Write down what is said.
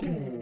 cool.